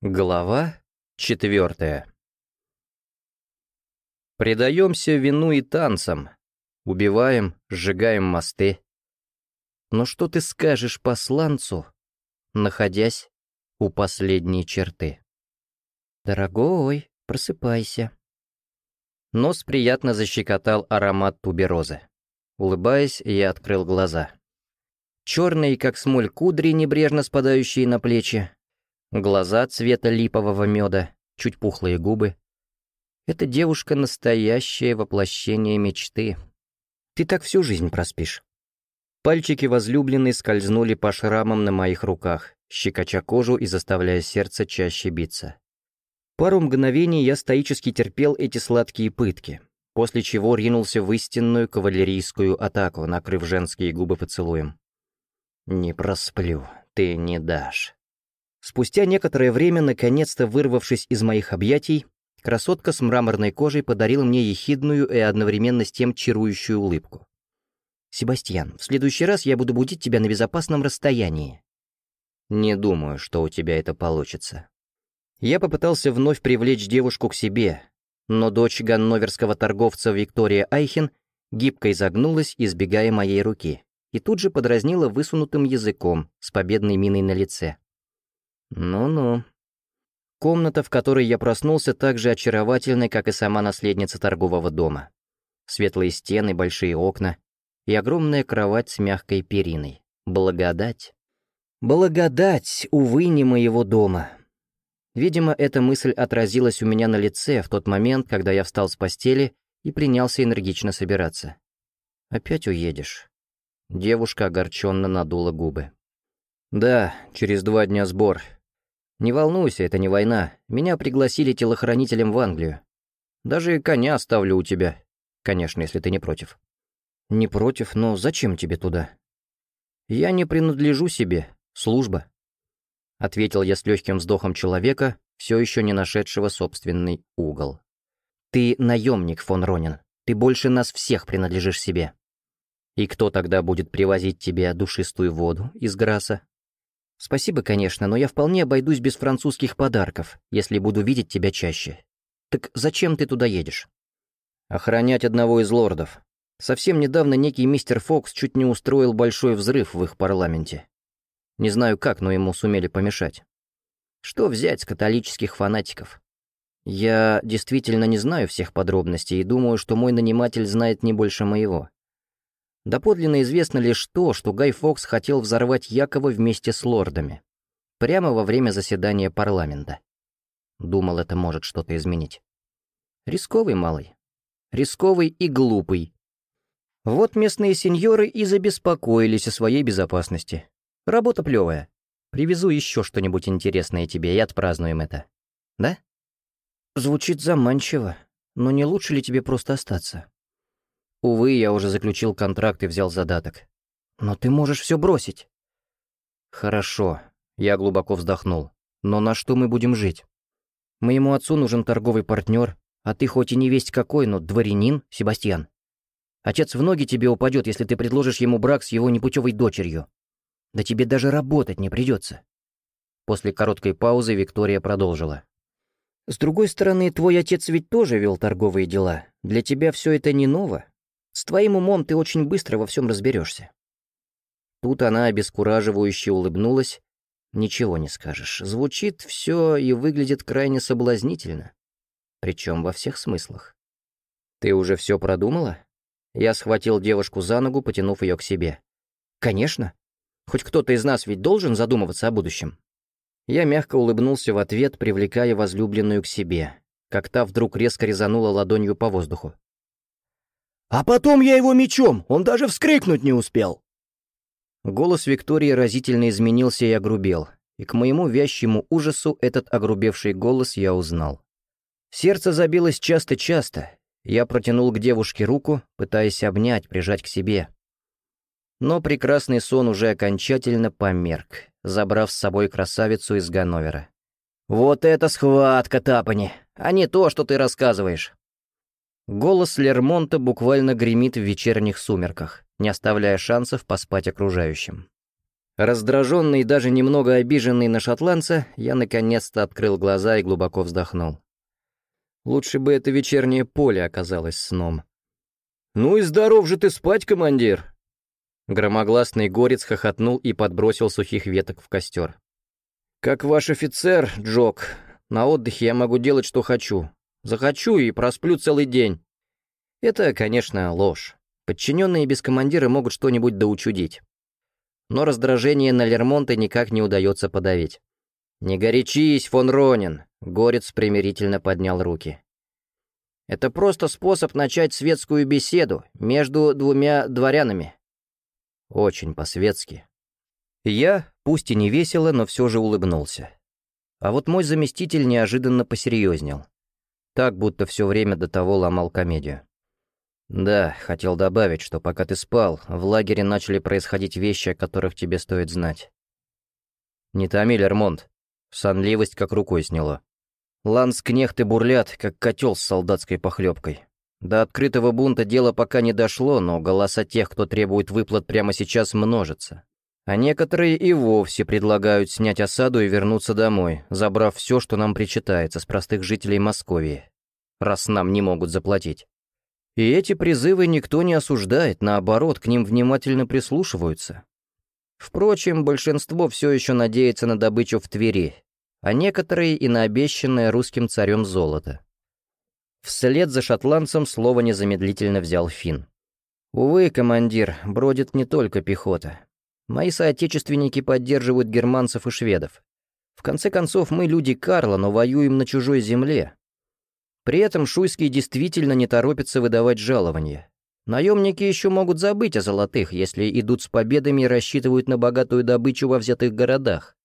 Глава четвертая Предаемся вину и танцам, убиваем, сжигаем мосты. Но что ты скажешь посланцу, находясь у последней черты? Дорогой, просыпайся. Нос приятно защекотал аромат туберозы. Улыбаясь, я открыл глаза. Черные, как смоль кудри, небрежно спадающие на плечи, Глаза цвета липового меда, чуть пухлые губы. Эта девушка — настоящее воплощение мечты. Ты так всю жизнь проспишь. Пальчики возлюбленной скользнули по шрамам на моих руках, щекоча кожу и заставляя сердце чаще биться. Пару мгновений я стоически терпел эти сладкие пытки, после чего ринулся в истинную кавалерийскую атаку, накрыв женские губы поцелуем. «Не просплю, ты не дашь». Спустя некоторое время, наконец-то вырвавшись из моих объятий, красотка с мраморной кожей подарила мне ехидную и одновременно с тем чарующую улыбку. «Себастьян, в следующий раз я буду будить тебя на безопасном расстоянии». «Не думаю, что у тебя это получится». Я попытался вновь привлечь девушку к себе, но дочь ганноверского торговца Виктория Айхен гибко изогнулась, избегая моей руки, и тут же подразнила высунутым языком с победной миной на лице. Ну-ну. Комната, в которой я проснулся, так же очаровательна, как и сама наследница торгового дома. Светлые стены, большие окна и огромная кровать с мягкой периной. Благодать. Благодать, увы, не моего дома. Видимо, эта мысль отразилась у меня на лице в тот момент, когда я встал с постели и принялся энергично собираться. «Опять уедешь?» Девушка огорченно надула губы. «Да, через два дня сбор. «Не волнуйся, это не война. Меня пригласили телохранителем в Англию. Даже коня оставлю у тебя. Конечно, если ты не против». «Не против, но зачем тебе туда?» «Я не принадлежу себе. Служба», — ответил я с легким вздохом человека, все еще не нашедшего собственный угол. «Ты наемник, фон Ронин. Ты больше нас всех принадлежишь себе. И кто тогда будет привозить тебе душистую воду из Граса, Спасибо, конечно, но я вполне обойдусь без французских подарков, если буду видеть тебя чаще. Так зачем ты туда едешь? Охранять одного из лордов. Совсем недавно некий мистер Фокс чуть не устроил большой взрыв в их парламенте. Не знаю как, но ему сумели помешать. Что взять с католических фанатиков? Я действительно не знаю всех подробностей и думаю, что мой наниматель знает не больше моего. Доподлинно известно лишь то, что Гай Фокс хотел взорвать Якова вместе с лордами. Прямо во время заседания парламента. Думал, это может что-то изменить. Рисковый малый. Рисковый и глупый. Вот местные сеньоры и забеспокоились о своей безопасности. Работа плевая. Привезу еще что-нибудь интересное тебе и отпразднуем это. Да? Звучит заманчиво, но не лучше ли тебе просто остаться? Увы, я уже заключил контракт и взял задаток. Но ты можешь все бросить. Хорошо, я глубоко вздохнул. Но на что мы будем жить? Моему отцу нужен торговый партнер, а ты хоть и не весть какой, но дворянин, Себастьян. Отец в ноги тебе упадет, если ты предложишь ему брак с его непутевой дочерью. Да тебе даже работать не придется. После короткой паузы Виктория продолжила. «С другой стороны, твой отец ведь тоже вел торговые дела. Для тебя все это не ново. С твоим умом ты очень быстро во всем разберешься. Тут она обескураживающе улыбнулась. Ничего не скажешь. Звучит все и выглядит крайне соблазнительно. Причем во всех смыслах. Ты уже все продумала? Я схватил девушку за ногу, потянув ее к себе. Конечно. Хоть кто-то из нас ведь должен задумываться о будущем. Я мягко улыбнулся в ответ, привлекая возлюбленную к себе, как та вдруг резко резанула ладонью по воздуху. А потом я его мечом, он даже вскрикнуть не успел. Голос Виктории разительно изменился и огрубел, и к моему вящему ужасу этот огрубевший голос я узнал. Сердце забилось часто-часто, я протянул к девушке руку, пытаясь обнять, прижать к себе. Но прекрасный сон уже окончательно померк, забрав с собой красавицу из Ганновера. «Вот это схватка, Тапани, а не то, что ты рассказываешь!» Голос Лермонта буквально гремит в вечерних сумерках, не оставляя шансов поспать окружающим. Раздраженный и даже немного обиженный на шотландца, я наконец-то открыл глаза и глубоко вздохнул. Лучше бы это вечернее поле оказалось сном. «Ну и здоров же ты спать, командир!» Громогласный горец хохотнул и подбросил сухих веток в костер. «Как ваш офицер, Джок, на отдыхе я могу делать, что хочу. Захочу и просплю целый день». Это, конечно, ложь. Подчиненные без командира могут что-нибудь доучудить но раздражение на Лермонта никак не удается подавить. «Не горячись, фон Ронин!» — Горец примирительно поднял руки. «Это просто способ начать светскую беседу между двумя дворянами». Очень по-светски. Я, пусть и не весело, но все же улыбнулся. А вот мой заместитель неожиданно посерьезнел. Так, будто все время до того ломал комедию. «Да, хотел добавить, что пока ты спал, в лагере начали происходить вещи, о которых тебе стоит знать». «Не томи, Лермонт». Сонливость как рукой сняло. Ланскнехты бурлят, как котел с солдатской похлебкой. До открытого бунта дело пока не дошло, но голоса тех, кто требует выплат прямо сейчас, множатся. А некоторые и вовсе предлагают снять осаду и вернуться домой, забрав все, что нам причитается с простых жителей Московии, раз нам не могут заплатить. И эти призывы никто не осуждает, наоборот, к ним внимательно прислушиваются. Впрочем, большинство все еще надеется на добычу в Твери, а некоторые и на обещанное русским царем золото. Вслед за шотландцем слово незамедлительно взял Финн. «Увы, командир, бродит не только пехота. Мои соотечественники поддерживают германцев и шведов. В конце концов, мы люди Карла, но воюем на чужой земле, при этом Шуйский действительно не торопится выдавать жалования. Наемники еще могут забыть о золотых, если идут с победами и рассчитывают на богатую добычу во взятых городах.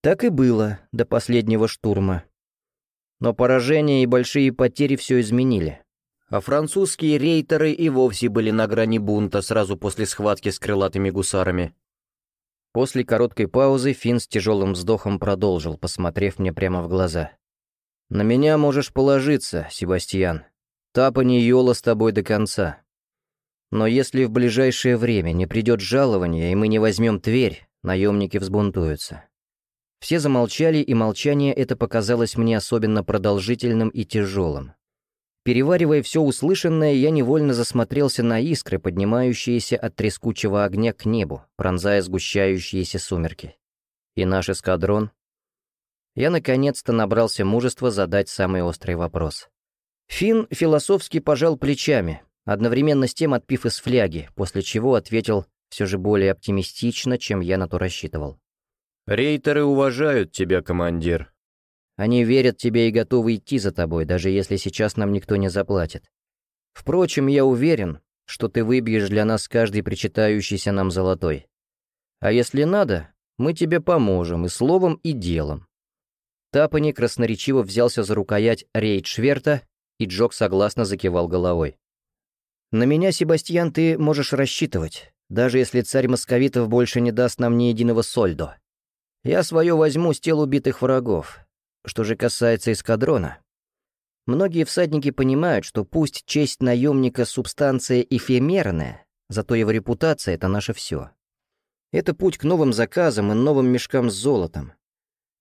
Так и было до последнего штурма. Но поражения и большие потери все изменили. А французские рейтеры и вовсе были на грани бунта сразу после схватки с крылатыми гусарами. После короткой паузы Финн с тяжелым вздохом продолжил, посмотрев мне прямо в глаза. «На меня можешь положиться, Себастьян. Тапа не Йола с тобой до конца. Но если в ближайшее время не придет жалование, и мы не возьмем Тверь, наемники взбунтуются». Все замолчали, и молчание это показалось мне особенно продолжительным и тяжелым. Переваривая все услышанное, я невольно засмотрелся на искры, поднимающиеся от трескучего огня к небу, пронзая сгущающиеся сумерки. И наш эскадрон я наконец-то набрался мужества задать самый острый вопрос. Финн философски пожал плечами, одновременно с тем отпив из фляги, после чего ответил все же более оптимистично, чем я на то рассчитывал. «Рейтеры уважают тебя, командир». «Они верят тебе и готовы идти за тобой, даже если сейчас нам никто не заплатит. Впрочем, я уверен, что ты выбьешь для нас каждый причитающийся нам золотой. А если надо, мы тебе поможем и словом, и делом. Тапани красноречиво взялся за рукоять рейдшверта, и Джок согласно закивал головой. «На меня, Себастьян, ты можешь рассчитывать, даже если царь московитов больше не даст нам ни единого сольдо. Я свое возьму с тел убитых врагов. Что же касается эскадрона, Многие всадники понимают, что пусть честь наемника — субстанция эфемерная, зато его репутация — это наше все. Это путь к новым заказам и новым мешкам с золотом.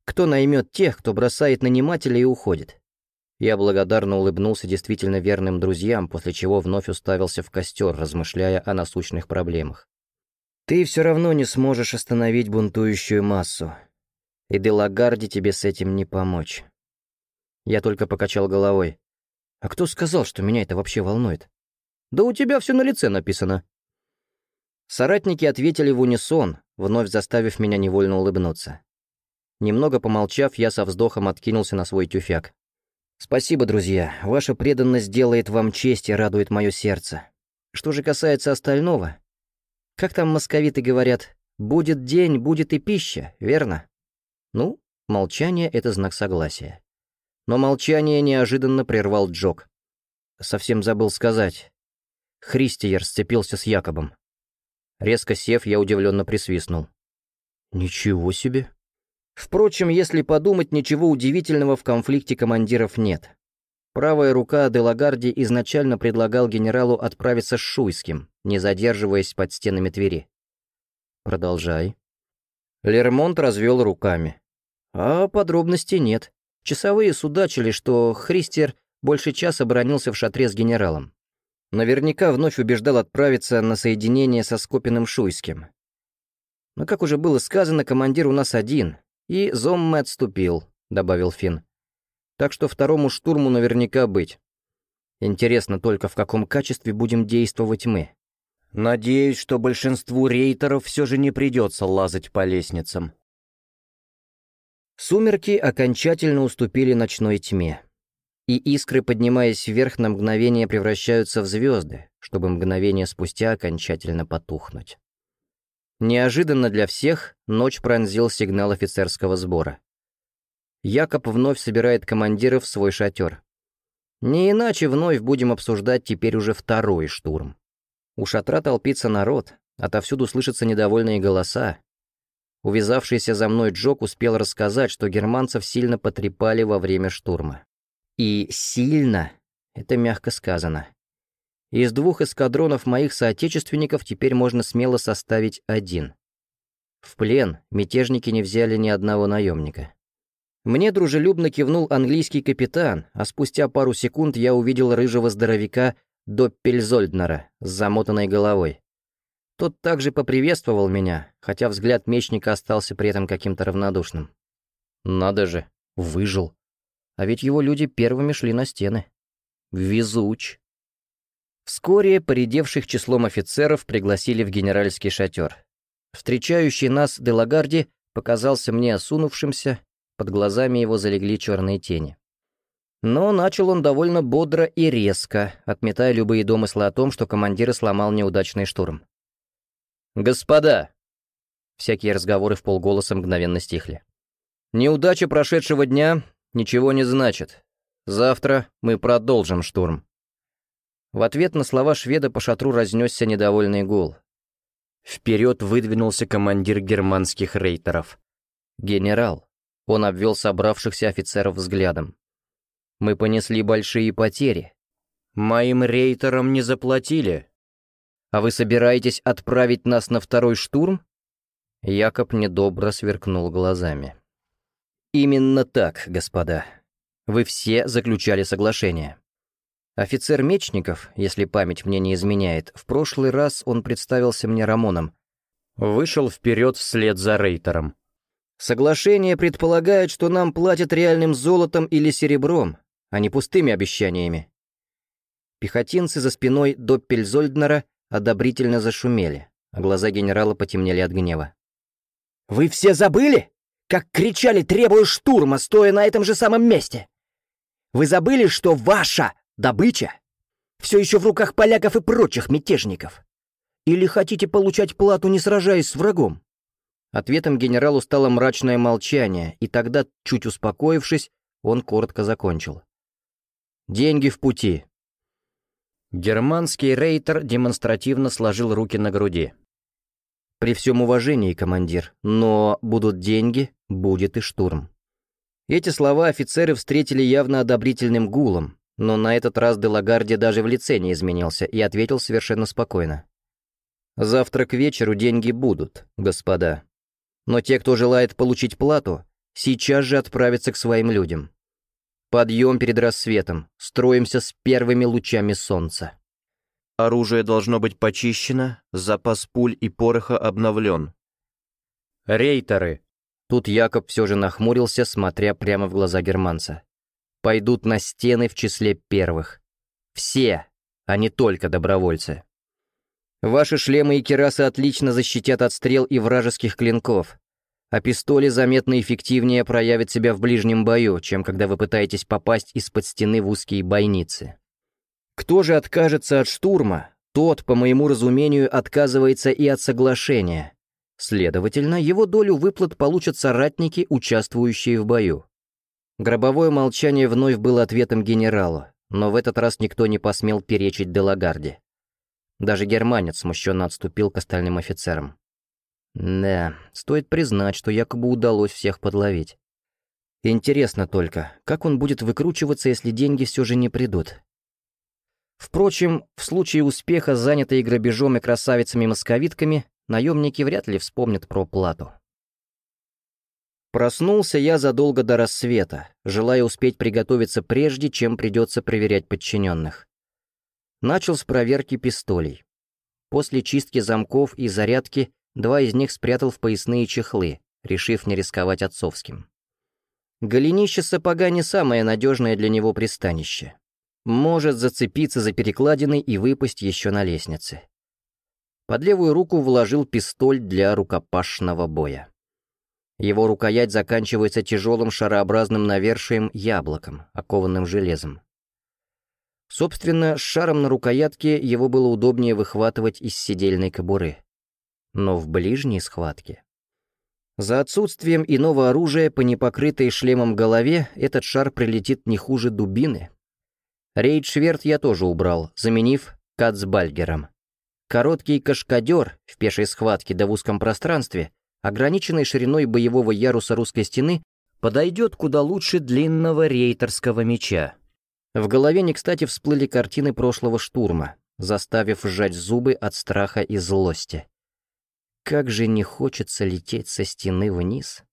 Кто наймет тех, кто бросает нанимателя и уходит? Я благодарно улыбнулся действительно верным друзьям, после чего вновь уставился в костер, размышляя о насущных проблемах. Ты все равно не сможешь остановить бунтующую массу. И Делагарде тебе с этим не помочь. Я только покачал головой. А кто сказал, что меня это вообще волнует? Да у тебя все на лице написано. Соратники ответили в унисон, вновь заставив меня невольно улыбнуться. Немного помолчав, я со вздохом откинулся на свой тюфяк. «Спасибо, друзья. Ваша преданность делает вам честь и радует мое сердце. Что же касается остального? Как там московиты говорят, будет день, будет и пища, верно? Ну, молчание — это знак согласия. Но молчание неожиданно прервал Джок. Совсем забыл сказать. Христиер сцепился с Якобом. Резко сев, я удивленно присвистнул. «Ничего себе!» Впрочем, если подумать, ничего удивительного в конфликте командиров нет. Правая рука Делагарди изначально предлагал генералу отправиться с Шуйским, не задерживаясь под стенами Твери. «Продолжай». Лермонт развел руками. А подробностей нет. Часовые судачили, что Христер больше часа бронился в шатре с генералом. Наверняка вновь убеждал отправиться на соединение со Скопиным Шуйским. Но, как уже было сказано, командир у нас один, и Зомме отступил, добавил Финн. Так что второму штурму наверняка быть. Интересно только, в каком качестве будем действовать мы. Надеюсь, что большинству рейтеров все же не придется лазать по лестницам. Сумерки окончательно уступили ночной тьме и искры, поднимаясь вверх, на мгновение превращаются в звезды, чтобы мгновение спустя окончательно потухнуть. Неожиданно для всех ночь пронзил сигнал офицерского сбора. Якоб вновь собирает командиров в свой шатер. Не иначе вновь будем обсуждать теперь уже второй штурм. У шатра толпится народ, отовсюду слышатся недовольные голоса. Увязавшийся за мной Джок успел рассказать, что германцев сильно потрепали во время штурма. И сильно — это мягко сказано. Из двух эскадронов моих соотечественников теперь можно смело составить один. В плен мятежники не взяли ни одного наемника. Мне дружелюбно кивнул английский капитан, а спустя пару секунд я увидел рыжего здоровяка Доппельзольднера с замотанной головой. Тот также поприветствовал меня, хотя взгляд мечника остался при этом каким-то равнодушным. Надо же, выжил. А ведь его люди первыми шли на стены. Везуч. Вскоре поредевших числом офицеров пригласили в генеральский шатер. Встречающий нас Делагарди показался мне осунувшимся, под глазами его залегли черные тени. Но начал он довольно бодро и резко, отметая любые домыслы о том, что командир сломал неудачный штурм. «Господа!» Всякие разговоры в полголоса мгновенно стихли. «Неудача прошедшего дня ничего не значит. Завтра мы продолжим штурм». В ответ на слова шведа по шатру разнесся недовольный гул. Вперед выдвинулся командир германских рейтеров. «Генерал». Он обвел собравшихся офицеров взглядом. «Мы понесли большие потери. Моим рейтерам не заплатили. А вы собираетесь отправить нас на второй штурм?» Якоб недобро сверкнул глазами. «Именно так, господа. Вы все заключали соглашение. Офицер Мечников, если память мне не изменяет, в прошлый раз он представился мне Рамоном. Вышел вперед вслед за Рейтером. Соглашение предполагает, что нам платят реальным золотом или серебром, а не пустыми обещаниями. Пехотинцы за спиной Доппельзольднера одобрительно зашумели, а глаза генерала потемнели от гнева. «Вы все забыли?» как кричали, требуя штурма, стоя на этом же самом месте. Вы забыли, что ваша добыча все еще в руках поляков и прочих мятежников? Или хотите получать плату, не сражаясь с врагом?» Ответом генералу стало мрачное молчание, и тогда, чуть успокоившись, он коротко закончил. «Деньги в пути». Германский рейтер демонстративно сложил руки на груди. «При всем уважении, командир, но будут деньги, будет и штурм». Эти слова офицеры встретили явно одобрительным гулом, но на этот раз Делагарди даже в лице не изменился и ответил совершенно спокойно. «Завтра к вечеру деньги будут, господа. Но те, кто желает получить плату, сейчас же отправятся к своим людям. Подъем перед рассветом, строимся с первыми лучами солнца». Оружие должно быть почищено, запас пуль и пороха обновлен. «Рейтеры!» Тут Якоб все же нахмурился, смотря прямо в глаза германца. «Пойдут на стены в числе первых. Все, а не только добровольцы. Ваши шлемы и керасы отлично защитят от стрел и вражеских клинков, а пистоли заметно эффективнее проявят себя в ближнем бою, чем когда вы пытаетесь попасть из-под стены в узкие бойницы. Кто же откажется от штурма, тот, по моему разумению, отказывается и от соглашения. Следовательно, его долю выплат получат соратники, участвующие в бою. Гробовое молчание вновь было ответом генералу, но в этот раз никто не посмел перечить Делагарде. Даже германец смущенно отступил к остальным офицерам. Да, стоит признать, что якобы удалось всех подловить. Интересно только, как он будет выкручиваться, если деньги все же не придут? Впрочем, в случае успеха, занятые грабежом и красавицами-московитками, наемники вряд ли вспомнят про плату. Проснулся я задолго до рассвета, желая успеть приготовиться прежде, чем придется проверять подчиненных. Начал с проверки пистолей. После чистки замков и зарядки два из них спрятал в поясные чехлы, решив не рисковать отцовским. Голенище сапога не самое надежное для него пристанище. Может зацепиться за перекладины и выпасть еще на лестнице. Под левую руку вложил пистоль для рукопашного боя. Его рукоять заканчивается тяжелым шарообразным навершием яблоком, окованным железом. Собственно, с шаром на рукоятке его было удобнее выхватывать из сидельной кобуры. Но в ближней схватке... За отсутствием иного оружия по непокрытой шлемом голове этот шар прилетит не хуже дубины. Рейдшверт я тоже убрал, заменив кацбальгером. Короткий кашкадер в пешей схватке да в узком пространстве ограниченной шириной боевого яруса русской стены, подойдет куда лучше длинного рейтерского меча. В голове не кстати всплыли картины прошлого штурма, заставив сжать зубы от страха и злости. Как же не хочется лететь со стены вниз.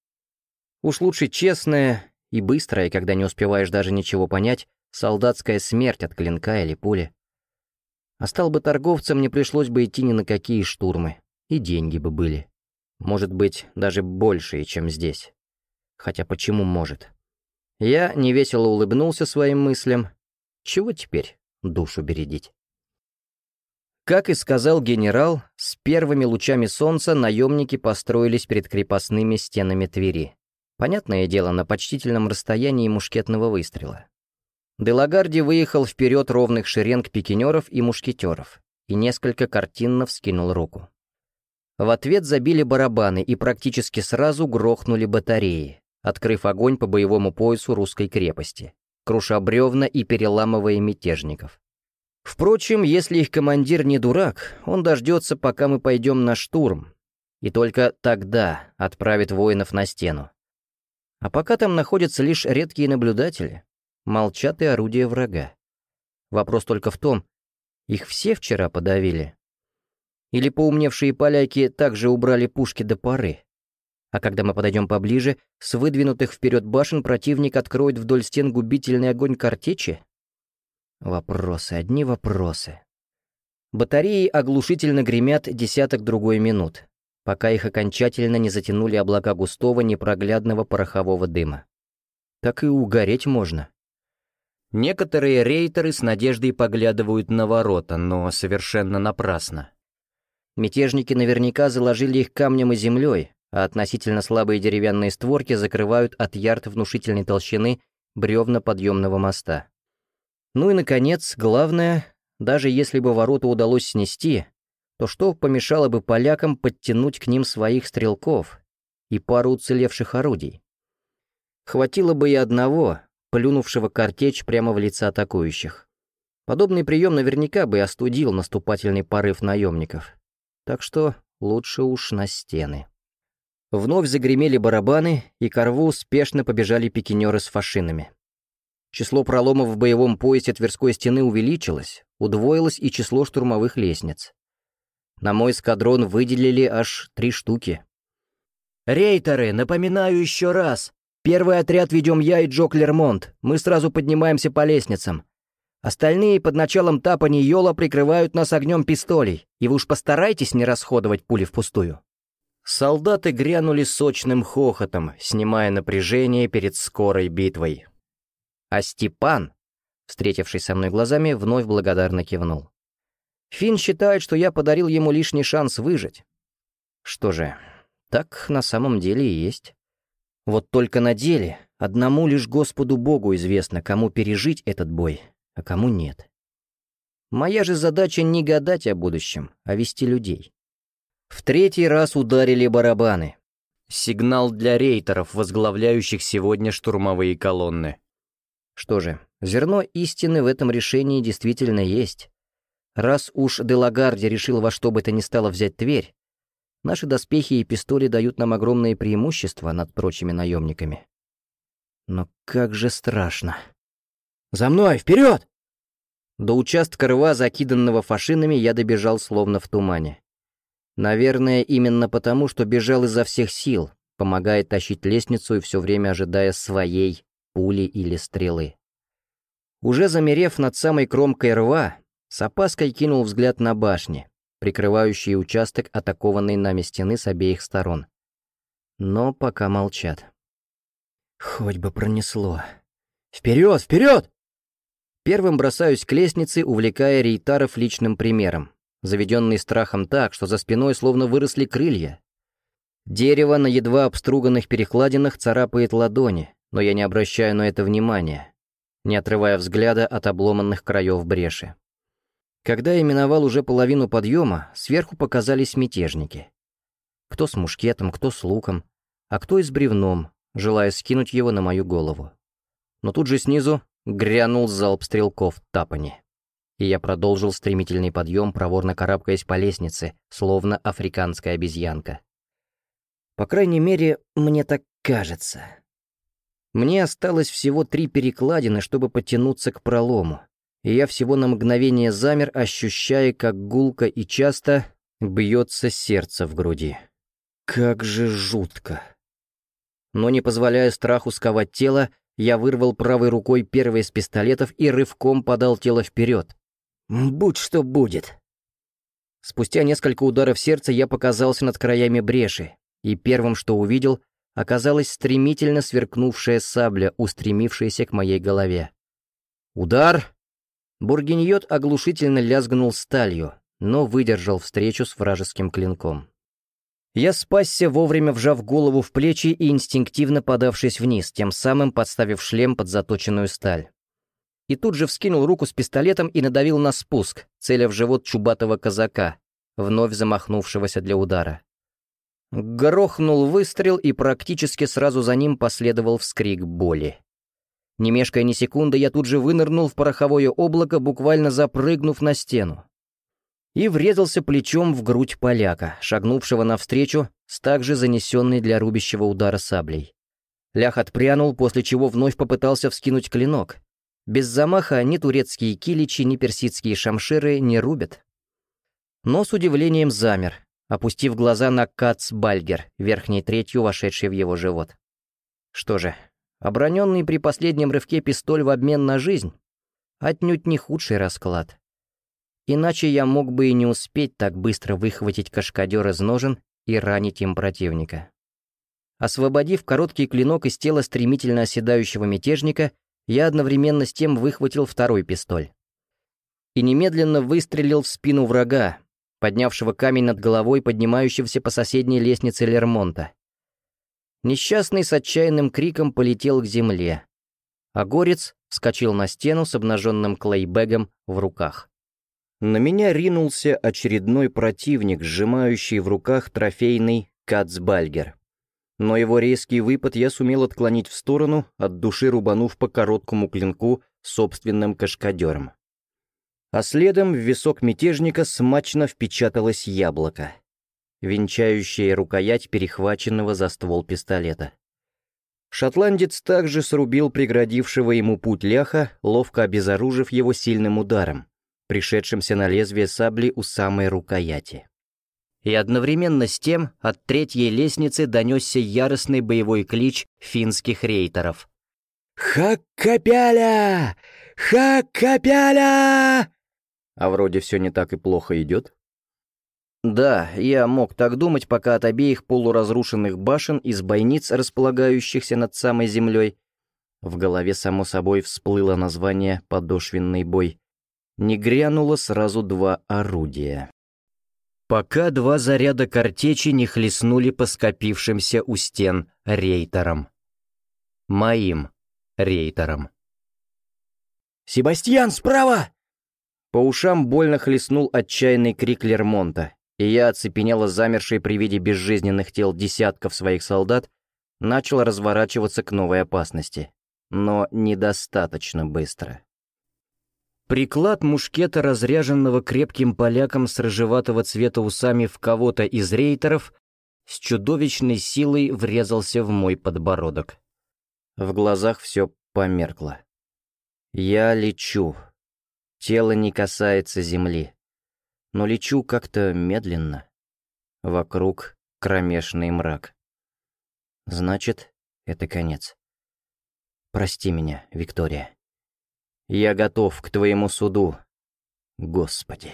Уж лучше честная и быстрая, когда не успеваешь даже ничего понять, солдатская смерть от клинка или пули. А стал бы торговцем, не пришлось бы идти ни на какие штурмы, и деньги бы были. Может быть, даже большие, чем здесь. Хотя почему может? Я невесело улыбнулся своим мыслям. Чего теперь душу бередить? Как и сказал генерал, с первыми лучами солнца наемники построились перед крепостными стенами Твери. Понятное дело, на почтительном расстоянии мушкетного выстрела. Делагарди выехал вперед ровных шеренг пикинеров и мушкетеров и несколько картинно вскинул руку. В ответ забили барабаны и практически сразу грохнули батареи, открыв огонь по боевому поясу русской крепости, круша бревна и переламывая мятежников. Впрочем, если их командир не дурак, он дождется, пока мы пойдем на штурм, и только тогда отправит воинов на стену. А пока там находятся лишь редкие наблюдатели, молчат и орудия врага. Вопрос только в том, их все вчера подавили, или поумневшие поляки также убрали пушки до поры. А когда мы подойдем поближе, с выдвинутых вперед башен противник откроет вдоль стен губительный огонь картечи? Вопросы, одни вопросы. Батареи оглушительно гремят десяток другой минут, пока их окончательно не затянули облака густого непроглядного порохового дыма. Так и угореть можно. Некоторые рейтеры с надеждой поглядывают на ворота, но совершенно напрасно. Мятежники наверняка заложили их камнем и землей, а относительно слабые деревянные створки закрывают от ярд внушительной толщины бревна подъемного моста. Ну и, наконец, главное, даже если бы ворота удалось снести, то что помешало бы полякам подтянуть к ним своих стрелков и пару уцелевших орудий? Хватило бы и одного, плюнувшего картечь прямо в лица атакующих. Подобный прием наверняка бы остудил наступательный порыв наемников так что лучше уж на стены. Вновь загремели барабаны, и к спешно побежали пикинеры с фашинами. Число проломов в боевом поясе Тверской стены увеличилось, удвоилось и число штурмовых лестниц. На мой эскадрон выделили аж три штуки. «Рейтеры, напоминаю еще раз. Первый отряд ведем я и Джо Клермонт. Мы сразу поднимаемся по лестницам. Остальные под началом Тапани Йола прикрывают нас огнем пистолей, и вы уж постарайтесь не расходовать пули впустую». Солдаты грянули сочным хохотом, снимая напряжение перед скорой битвой. А Степан, встретивший со мной глазами, вновь благодарно кивнул. Финн считает, что я подарил ему лишний шанс выжить. Что же, так на самом деле и есть. Вот только на деле одному лишь Господу Богу известно, кому пережить этот бой, а кому нет. Моя же задача не гадать о будущем, а вести людей. В третий раз ударили барабаны. Сигнал для рейтеров, возглавляющих сегодня штурмовые колонны. Что же, зерно истины в этом решении действительно есть. Раз уж Делагарди решил во что бы то ни стало взять Тверь, наши доспехи и пистоли дают нам огромные преимущества над прочими наемниками. Но как же страшно. «За мной! Вперед!» До участка рва, закиданного фашинами, я добежал словно в тумане. Наверное, именно потому, что бежал изо всех сил, помогает тащить лестницу и все время ожидая своей пули или стрелы. Уже замерев над самой кромкой рва, с опаской кинул взгляд на башни, прикрывающие участок атакованной нами стены с обеих сторон. Но пока молчат. Хоть бы пронесло. «Вперед, вперед!» Первым бросаюсь к лестнице, увлекая рейтаров личным примером, заведенный страхом так, что за спиной словно выросли крылья. Дерево на едва обструганных перекладинах царапает ладони, но я не обращаю на это внимания, не отрывая взгляда от обломанных краев бреши. Когда я миновал уже половину подъема, сверху показались мятежники. Кто с мушкетом, кто с луком, а кто и с бревном, желая скинуть его на мою голову. Но тут же снизу грянул залп стрелков тапани. И я продолжил стремительный подъем, проворно карабкаясь по лестнице, словно африканская обезьянка. По крайней мере, мне так кажется. Мне осталось всего три перекладины, чтобы потянуться к пролому, и я всего на мгновение замер, ощущая, как гулко и часто бьется сердце в груди. Как же жутко. Но не позволяя страху сковать тело, я вырвал правой рукой первый из пистолетов и рывком подал тело вперед. «Будь что будет!» Спустя несколько ударов сердца я показался над краями бреши, и первым, что увидел, оказалась стремительно сверкнувшая сабля, устремившаяся к моей голове. Удар! Бургиньот оглушительно лязгнул сталью, но выдержал встречу с вражеским клинком. Я спасся, вовремя вжав голову в плечи и инстинктивно подавшись вниз, тем самым подставив шлем под заточенную сталь. И тут же вскинул руку с пистолетом и надавил на спуск, целя в живот чубатого казака, вновь замахнувшегося для удара. Грохнул выстрел, и практически сразу за ним последовал вскрик боли. Не мешкая ни секунды, я тут же вынырнул в пороховое облако, буквально запрыгнув на стену. И врезался плечом в грудь поляка, шагнувшего навстречу с также занесенной для рубящего удара саблей. Лях отпрянул, после чего вновь попытался вскинуть клинок. Без замаха ни турецкие киличи, ни персидские шамширы не рубят. Но с удивлением замер, опустив глаза на Кацбальгер, верхней третью вошедшей в его живот. Что же, Оброненный при последнем рывке пистоль в обмен на жизнь? Отнюдь не худший расклад. Иначе я мог бы и не успеть так быстро выхватить кашкадер из ножен и ранить им противника. Освободив короткий клинок из тела стремительно оседающего мятежника, я одновременно с тем выхватил второй пистоль. И немедленно выстрелил в спину врага, поднявшего камень над головой поднимающегося по соседней лестнице Лермонта. Несчастный с отчаянным криком полетел к земле, а горец вскочил на стену с обнаженным клейбегом в руках. На меня ринулся очередной противник, сжимающий в руках трофейный Кацбальгер. Но его резкий выпад я сумел отклонить в сторону, от души рубанув по короткому клинку собственным кашкадером. А следом в висок мятежника смачно впечаталось яблоко венчающая рукоять перехваченного за ствол пистолета. Шотландец также срубил преградившего ему путь ляха, ловко обезоружив его сильным ударом, пришедшимся на лезвие сабли у самой рукояти. И одновременно с тем от третьей лестницы донесся яростный боевой клич финских рейтеров. «Хаккапяля! Хаккапяля!» А вроде все не так и плохо идет. Да, я мог так думать, пока от обеих полуразрушенных башен из бойниц, располагающихся над самой землей, в голове само собой всплыло название «подошвенный бой», не грянуло сразу два орудия. Пока два заряда картечи не хлестнули по скопившимся у стен рейтерам. Моим рейтерам. «Себастьян, справа!» По ушам больно хлестнул отчаянный крик Лермонта, и я, оцепенело замерший при виде безжизненных тел десятков своих солдат, начал разворачиваться к новой опасности, но недостаточно быстро. Приклад мушкета, разряженного крепким поляком с рыжеватого цвета усами в кого-то из рейтеров, с чудовищной силой врезался в мой подбородок. В глазах все померкло. Я лечу. Тело не касается земли но лечу как-то медленно. Вокруг кромешный мрак. Значит, это конец. Прости меня, Виктория. Я готов к твоему суду, Господи.